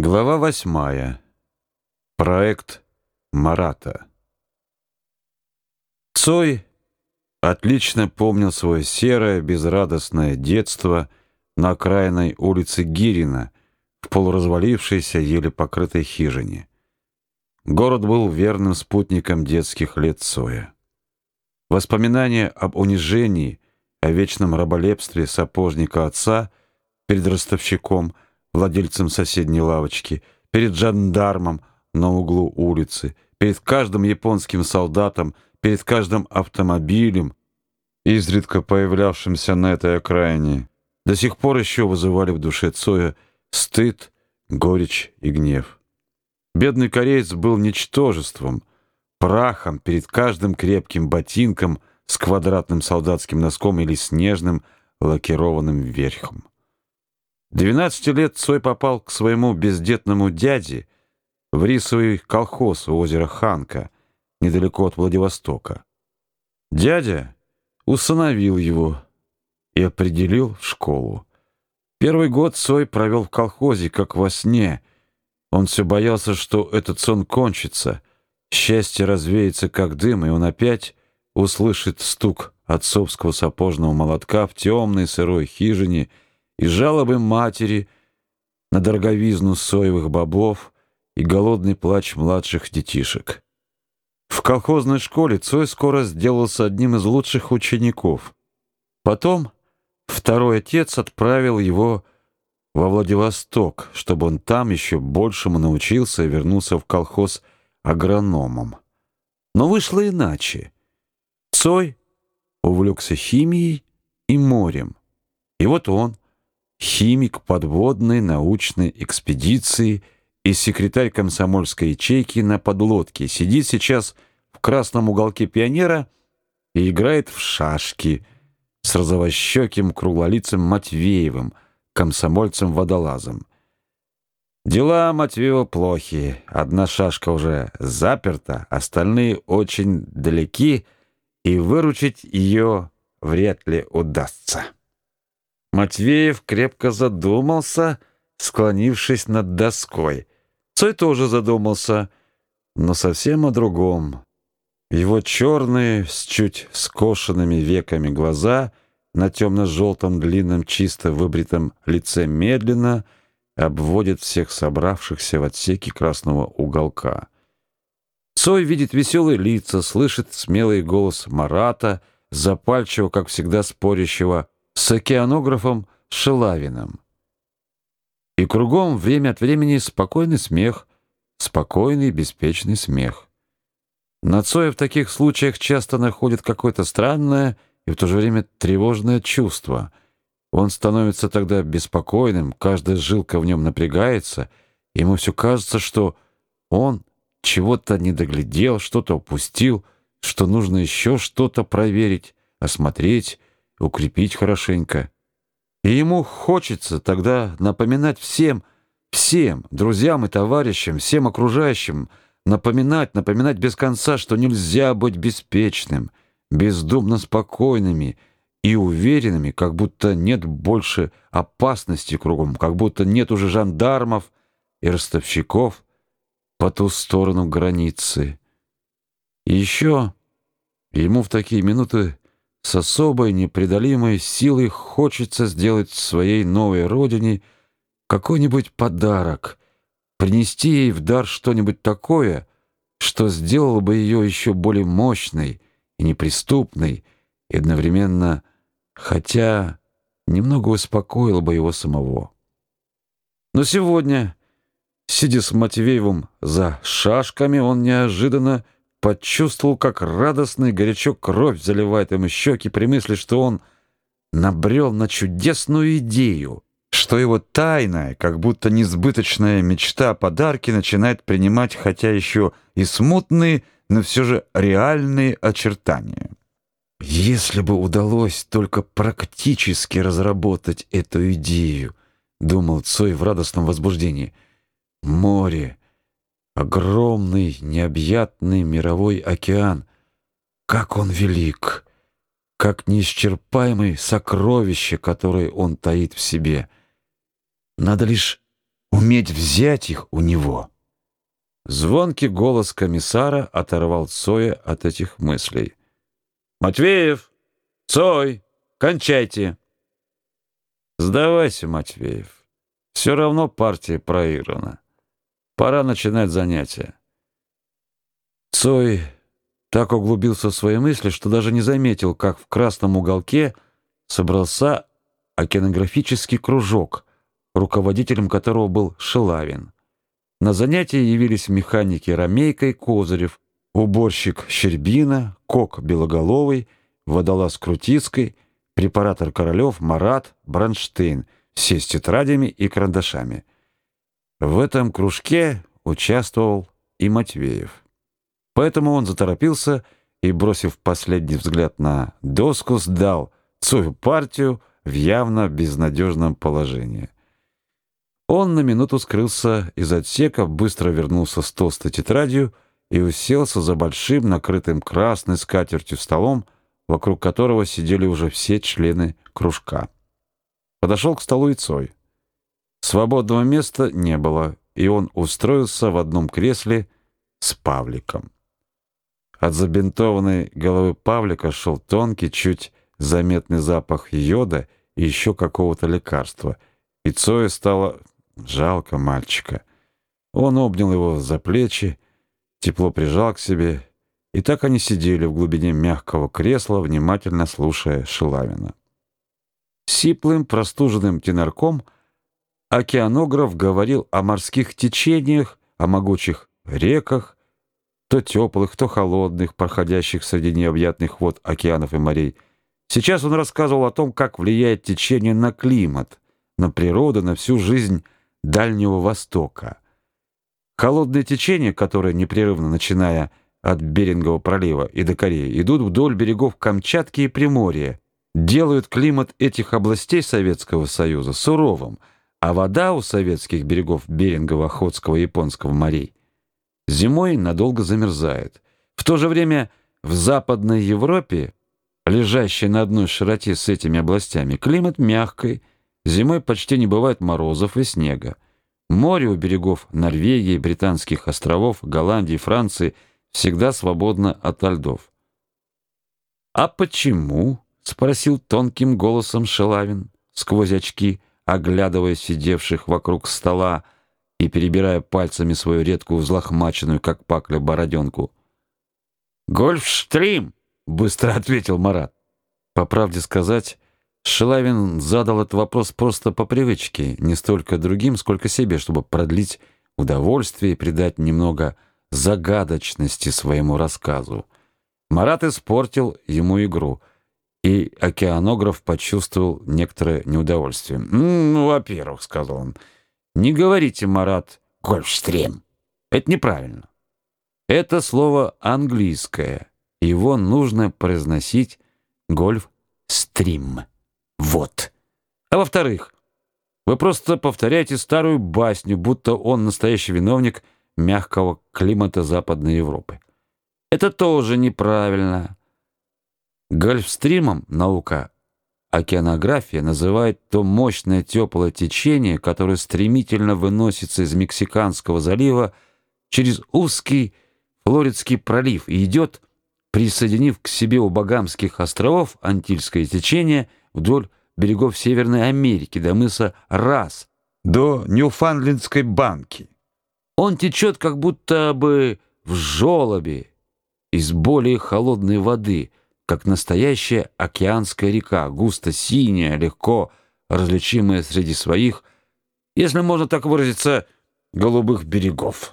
Глава восьмая. Проект Марата. Цой отлично помнил свое серое, безрадостное детство на окраинной улице Гирина, в полуразвалившейся, еле покрытой хижине. Город был верным спутником детских лет Цоя. Воспоминания об унижении, о вечном раболепстве сапожника отца перед ростовщиком – владельцем соседней лавочки, перед жандармом на углу улицы, перед каждым японским солдатом, перед каждым автомобилем, изредка появлявшимся на этой окраине, до сих пор еще вызывали в душе Цоя стыд, горечь и гнев. Бедный кореец был ничтожеством, прахом перед каждым крепким ботинком с квадратным солдатским носком или снежным лакированным верхом. 12 лет Цой попал к своему бездетному дяде в рисовый колхоз у озера Ханка, недалеко от Владивостока. Дядя усыновил его и определил в школу. Первый год Цой провел в колхозе, как во сне. Он все боялся, что этот сон кончится, счастье развеется, как дым, и он опять услышит стук отцовского сапожного молотка в темной сырой хижине — и жалобы матери на дороговизну соевых бобов и голодный плач младших детишек. В колхозной школе Цой скоро сделался одним из лучших учеников. Потом второй отец отправил его во Владивосток, чтобы он там еще большему научился и вернулся в колхоз агрономом. Но вышло иначе. Цой увлекся химией и морем. И вот он, химик подводной научной экспедиции и секретарь комсомольской ячейки на подлодке, сидит сейчас в красном уголке пионера и играет в шашки с розовощеким круглолицым Матвеевым, комсомольцем-водолазом. Дела Матвеева плохи. Одна шашка уже заперта, остальные очень далеки, и выручить ее вряд ли удастся. Матвеев крепко задумался, склонившись над доской. Цой тоже задумался, но совсем о другом. Его черные, с чуть скошенными веками глаза на темно-желтом длинном чисто выбритом лице медленно обводят всех собравшихся в отсеке красного уголка. Цой видит веселые лица, слышит смелый голос Марата, запальчиво, как всегда, спорящего с океанографом Шелавиным. И кругом время от времени спокойный смех, спокойный, беспечный смех. Нацоя в таких случаях часто находит какое-то странное и в то же время тревожное чувство. Он становится тогда беспокойным, каждая жилка в нем напрягается, ему все кажется, что он чего-то не доглядел, что-то упустил, что нужно еще что-то проверить, осмотреть, укрепить хорошенько. И ему хочется тогда напоминать всем, всем, друзьям и товарищам, всем окружающим, напоминать, напоминать без конца, что нельзя быть беспечным, бездумно спокойными и уверенными, как будто нет больше опасности кругом, как будто нет уже жандармов и ростовщиков по ту сторону границы. И еще ему в такие минуты с особой непреодолимой силой хочется сделать своей новой родине какой-нибудь подарок, принести ей в дар что-нибудь такое, что сделало бы ее еще более мощной и неприступной, и одновременно, хотя немного успокоило бы его самого. Но сегодня, сидя с Матвеевым за шашками, он неожиданно почувствовал, как радостно и горячо кровь заливает ему щеки при мысли, что он набрел на чудесную идею, что его тайная, как будто несбыточная мечта о подарке начинает принимать хотя еще и смутные, но все же реальные очертания. Если бы удалось только практически разработать эту идею, думал Цой в радостном возбуждении. Море, Огромный, необъятный мировой океан. Как он велик! Как неисчерпаемые сокровища, которые он таит в себе. Надо лишь уметь взять их у него. Звонкий голос комиссара оторвал Цоя от этих мыслей. «Матвеев! Цой! Кончайте!» «Сдавайся, Матвеев. Все равно партия проиграна. Пора начинать занятия». Цой так углубился в свои мысли, что даже не заметил, как в красном уголке собрался океанографический кружок, руководителем которого был Шилавин. На занятия явились механики Ромейко и Козырев, уборщик Щербина, кок Белоголовый, водолаз Крутицкой, препаратор Королев, Марат, Бронштейн, все с тетрадями и карандашами. В этом кружке участвовал и Матвеев. Поэтому он заторопился и, бросив последний взгляд на доску, сдал свою партию в явно безнадежном положении. Он на минуту скрылся из отсека, быстро вернулся с толстой тетрадью и уселся за большим, накрытым красной скатертью столом, вокруг которого сидели уже все члены кружка. Подошел к столу и Цой. Свободного места не было, и он устроился в одном кресле с Павликом. От забинтованной головы Павлика шел тонкий, чуть заметный запах йода и еще какого-то лекарства, и Цое стало Жалко мальчика. Он обнял его за плечи, тепло прижал к себе, и так они сидели в глубине мягкого кресла, внимательно слушая Шилавина. Сиплым, простуженным тенорком океанограф говорил о морских течениях, о могучих реках, то теплых, то холодных, проходящих среди необъятных вод океанов и морей. Сейчас он рассказывал о том, как влияет течение на климат, на природу, на всю жизнь Дальнего Востока. Холодные течения, которые непрерывно, начиная от Берингового пролива и до Кореи, идут вдоль берегов Камчатки и Приморья, делают климат этих областей Советского Союза суровым, а вода у советских берегов Берингового, Охотского и Японского морей зимой надолго замерзает. В то же время в Западной Европе, лежащей на одной широте с этими областями, климат мягкий, Зимой почти не бывает морозов и снега. Море у берегов Норвегии, Британских островов, Голландии, Франции всегда свободно от льдов. «А почему?» — спросил тонким голосом Шелавин, сквозь очки, оглядывая сидевших вокруг стола и перебирая пальцами свою редкую взлохмаченную, как пакля, бороденку. «Гольфстрим!» — быстро ответил Марат. По правде сказать, Шилавин задал этот вопрос просто по привычке, не столько другим, сколько себе, чтобы продлить удовольствие и придать немного загадочности своему рассказу. Марат испортил ему игру, и океанограф почувствовал некоторое неудовольствие. «Ну, во-первых, — сказал он, — не говорите, Марат, гольфстрим. Это неправильно. Это слово английское, его нужно произносить гольфстрим. Вот. А во-вторых, вы просто повторяете старую басню, будто он настоящий виновник мягкого климата Западной Европы. Это тоже неправильно. Гольфстримом наука океанография называет то мощное теплое течение, которое стремительно выносится из Мексиканского залива через узкий Флоридский пролив и идет, присоединив к себе у Багамских островов Антильское течение вдоль берегов Северной Америки до мыса Рас, до Ньюфандлендской банки. Он течет как будто бы в желобе из более холодной воды, как настоящая океанская река, густо синяя, легко различимая среди своих, если можно так выразиться, голубых берегов.